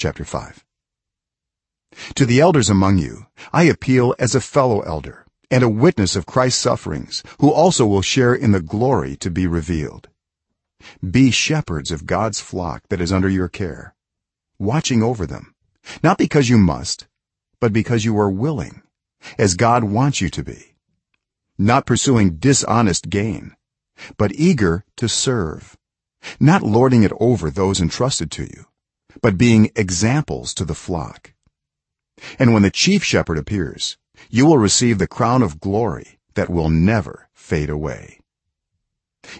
chapter 5 to the elders among you i appeal as a fellow elder and a witness of Christ's sufferings who also will share in the glory to be revealed. Be shepherds of God's flock that is under your care watching over them not because you must but because you are willing as God wants you to be not pursuing dishonest gain but eager to serve not lording it over those entrusted to you but being examples to the flock. And when the chief shepherd appears you will receive the crown of glory that will never fade away.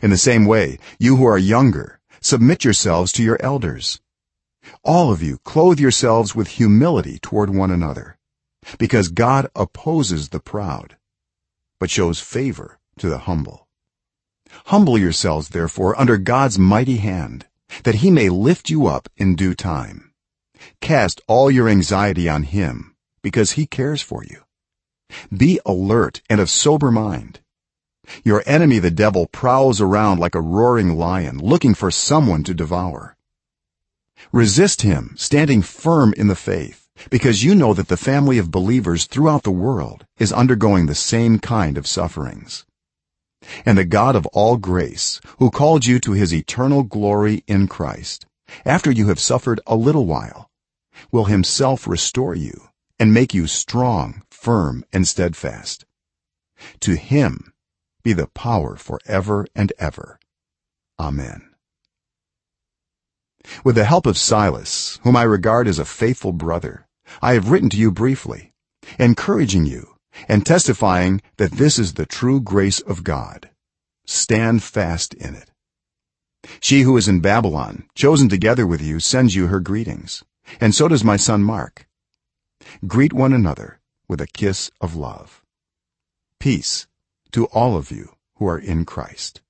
In the same way you who are younger submit yourselves to your elders. All of you clothe yourselves with humility toward one another because god opposes the proud but shows favor to the humble. Humble yourselves therefore under god's mighty hand that he may lift you up in due time. Cast all your anxiety on him because he cares for you. Be alert and of sober mind. Your enemy the devil prowls around like a roaring lion looking for someone to devour. Resist him standing firm in the faith because you know that the family of believers throughout the world is undergoing the same kind of sufferings and the god of all grace who called you to his eternal glory in Christ. After you have suffered a little while will himself restore you and make you strong firm and steadfast. To him be the power forever and ever. Amen. With the help of silas whom i regard as a faithful brother i have written to you briefly encouraging you and testifying that this is the true grace of god. Stand fast in it. She who is in babylon chosen together with you sends you her greetings. And so does my son mark. Greet one another with a kiss of love. Peace to all of you who are in Christ